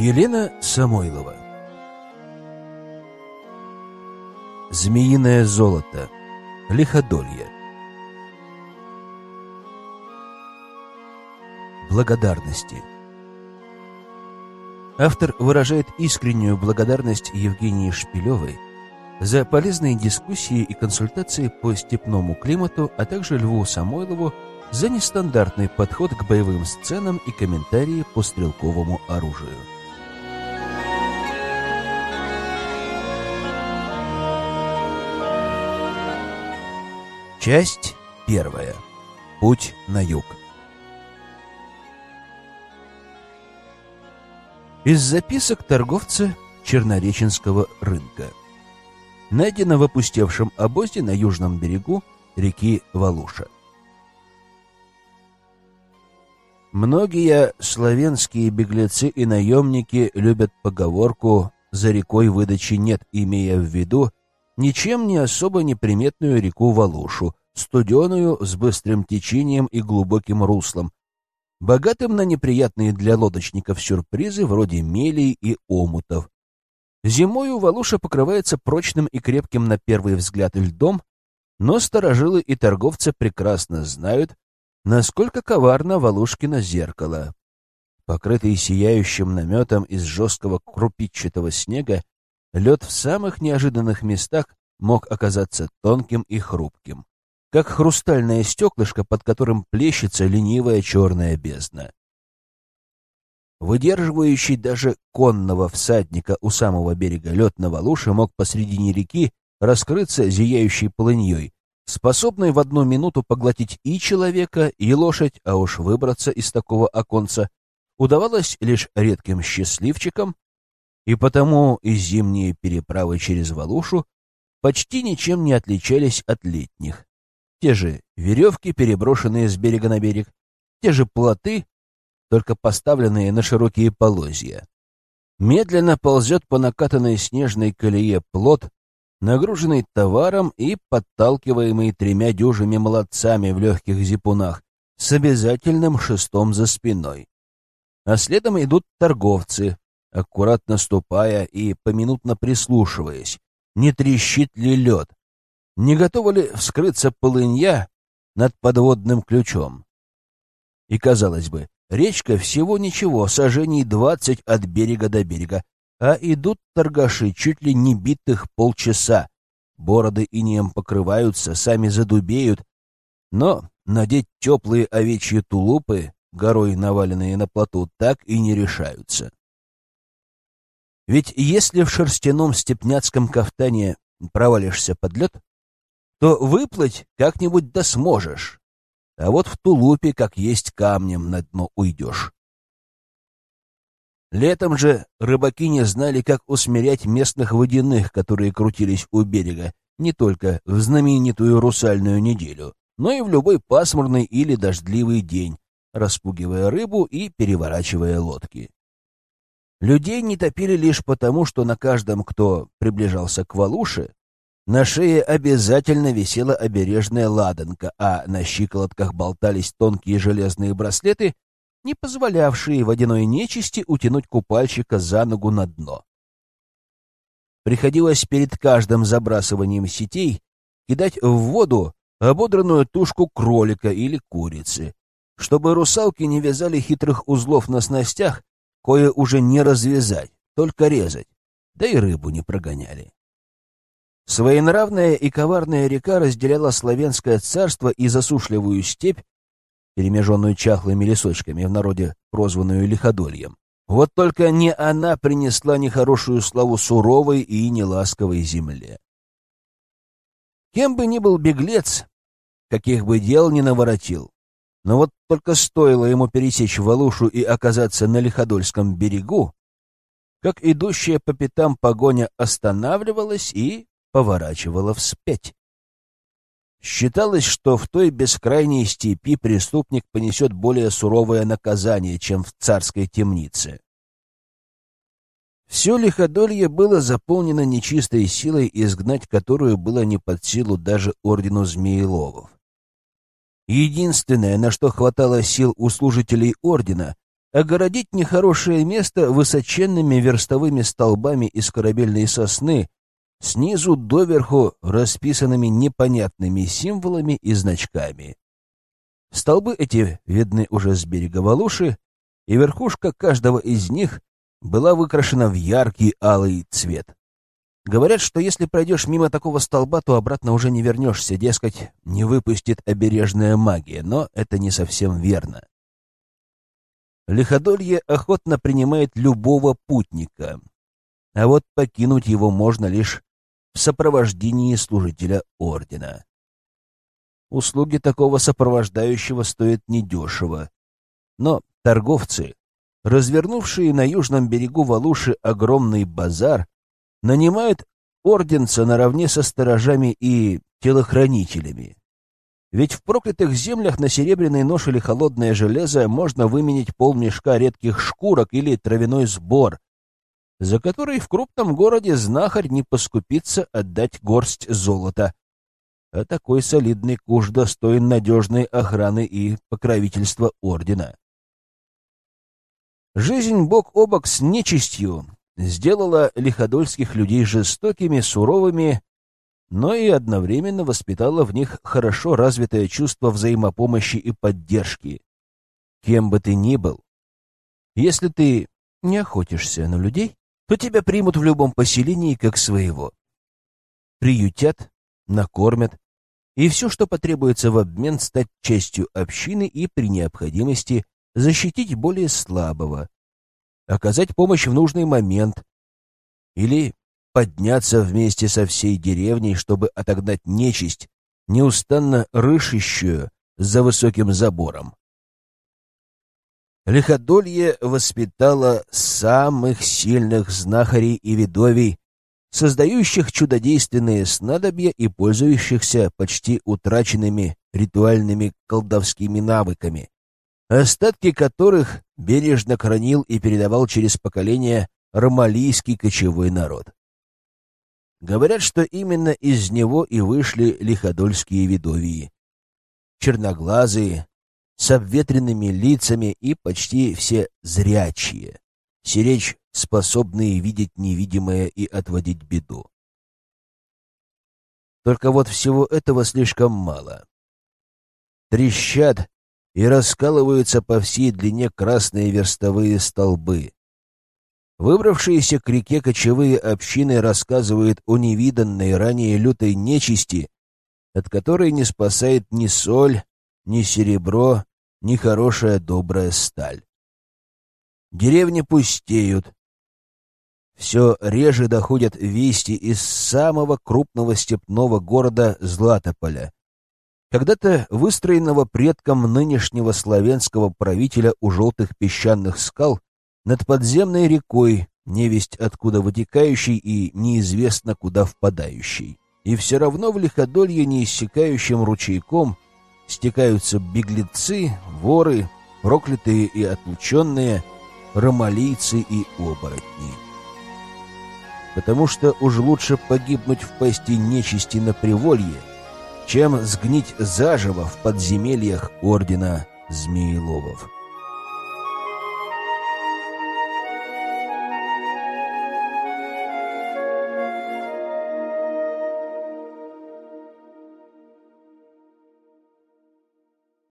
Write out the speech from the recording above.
Елена Самойлова. Змеиное золото. Лиходолье. Благодарности. Автор выражает искреннюю благодарность Евгении Шпилевой за полезные дискуссии и консультации по степному климату, а также Льву Самойлову за нестандартный подход к боевым сценам и комментарии по стрелковому оружию. Часть первая. Путь на юг. Из записок торговца Чернореченского рынка. Найдено в опустевшем обозе на южном берегу реки Валуша. Многие славянские беглецы и наемники любят поговорку «за рекой выдачи нет», имея в виду ничем не особо неприметную реку Валушу, студеную, с быстрым течением и глубоким руслом, богатым на неприятные для лодочников сюрпризы вроде мелей и омутов. Зимою Валуша покрывается прочным и крепким на первый взгляд льдом, но сторожилы и торговцы прекрасно знают, насколько коварно Валушкино зеркало. Покрытый сияющим наметом из жесткого крупичатого снега, лед в самых неожиданных местах мог оказаться тонким и хрупким как хрустальное стеклышко, под которым плещется ленивая черная бездна. Выдерживающий даже конного всадника у самого берега лед на Валуше мог посредине реки раскрыться зияющей полыньей, способной в одну минуту поглотить и человека, и лошадь, а уж выбраться из такого оконца удавалось лишь редким счастливчикам, и потому и зимние переправы через Валушу почти ничем не отличались от летних. Те же веревки, переброшенные с берега на берег, те же плоты, только поставленные на широкие полозья. Медленно ползет по накатанной снежной колее плот, нагруженный товаром и подталкиваемый тремя дюжими молодцами в легких зипунах с обязательным шестом за спиной. А следом идут торговцы, аккуратно ступая и поминутно прислушиваясь, не трещит ли лед, не готова ли вскрыться полынья над подводным ключом? И, казалось бы, речка всего ничего, сажений двадцать от берега до берега, а идут торгаши чуть ли не битых полчаса. Бороды инеем покрываются, сами задубеют, но надеть теплые овечьи тулупы, горой наваленные на плоту, так и не решаются. Ведь если в шерстяном степняцком кафтане провалишься под лед, то выплыть как-нибудь да сможешь. А вот в тулупе, как есть камнем, на дно уйдешь. Летом же рыбаки не знали, как усмирять местных водяных, которые крутились у берега не только в знаменитую русальную неделю, но и в любой пасмурный или дождливый день, распугивая рыбу и переворачивая лодки. Людей не топили лишь потому, что на каждом, кто приближался к Валуше, на шее обязательно висела обережная ладанка, а на щиколотках болтались тонкие железные браслеты, не позволявшие водяной нечисти утянуть купальщика за ногу на дно. Приходилось перед каждым забрасыванием сетей кидать в воду ободранную тушку кролика или курицы, чтобы русалки не вязали хитрых узлов на снастях, кое уже не развязать, только резать, да и рыбу не прогоняли. Своенравная и коварная река разделяла славянское царство и засушливую степь, перемеженную чахлыми лесочками, в народе прозванную Лиходольем. Вот только не она принесла нехорошую славу суровой и неласковой земле. Кем бы ни был беглец, каких бы дел ни наворотил, но вот только стоило ему пересечь Валушу и оказаться на Лиходольском берегу, как идущая по пятам погоня останавливалась и поворачивала вспять. Считалось, что в той бескрайней степи преступник понесет более суровое наказание, чем в царской темнице. Все лиходолье было заполнено нечистой силой, изгнать которую было не под силу даже ордену Змееловов. Единственное, на что хватало сил у служителей ордена, огородить нехорошее место высоченными верстовыми столбами из корабельной сосны, снизу доверху расписанными непонятными символами и значками. Столбы эти видны уже с берега Валуши, и верхушка каждого из них была выкрашена в яркий алый цвет. Говорят, что если пройдешь мимо такого столба, то обратно уже не вернешься, дескать, не выпустит обережная магия, но это не совсем верно. Лиходолье охотно принимает любого путника, а вот покинуть его можно лишь в сопровождении служителя ордена. Услуги такого сопровождающего стоят недешево, но торговцы, развернувшие на южном берегу Валуши огромный базар, нанимают орденца наравне со сторожами и телохранителями. Ведь в проклятых землях на серебряный нож или холодное железо можно выменить полмешка редких шкурок или травяной сбор, за который в крупном городе знахарь не поскупится отдать горсть золота. А такой солидный куш достоин надежной охраны и покровительства ордена. Жизнь бок о бок с нечистью сделала лиходольских людей жестокими, суровыми, но и одновременно воспитала в них хорошо развитое чувство взаимопомощи и поддержки. Кем бы ты ни был, если ты не охотишься на людей, то тебя примут в любом поселении как своего. Приютят, накормят, и все, что потребуется в обмен, стать частью общины и при необходимости защитить более слабого, оказать помощь в нужный момент или подняться вместе со всей деревней, чтобы отогнать нечисть, неустанно рыщущую за высоким забором. Лиходолье воспитало самых сильных знахарей и ведовий, создающих чудодейственные снадобья и пользующихся почти утраченными ритуальными колдовскими навыками, остатки которых бережно хранил и передавал через поколения ромалийский кочевой народ. Говорят, что именно из него и вышли лиходольские видовии. Черноглазые, с обветренными лицами и почти все зрячие. Сиречь, способные видеть невидимое и отводить беду. Только вот всего этого слишком мало. Трещат и раскалываются по всей длине красные верстовые столбы. Выбравшиеся к реке кочевые общины рассказывают о невиданной ранее лютой нечисти, от которой не спасает ни соль, ни серебро, ни хорошая добрая сталь. Деревни пустеют. Все реже доходят вести из самого крупного степного города Златополя, когда-то выстроенного предком нынешнего славянского правителя у желтых песчаных скал над подземной рекой, невесть откуда вытекающей и неизвестно куда впадающей. И все равно в лиходолье неиссякающим ручейком стекаются беглецы, воры, проклятые и отлученные, ромалийцы и оборотни. Потому что уж лучше погибнуть в пасти нечисти на приволье, чем сгнить заживо в подземельях ордена Змееловов.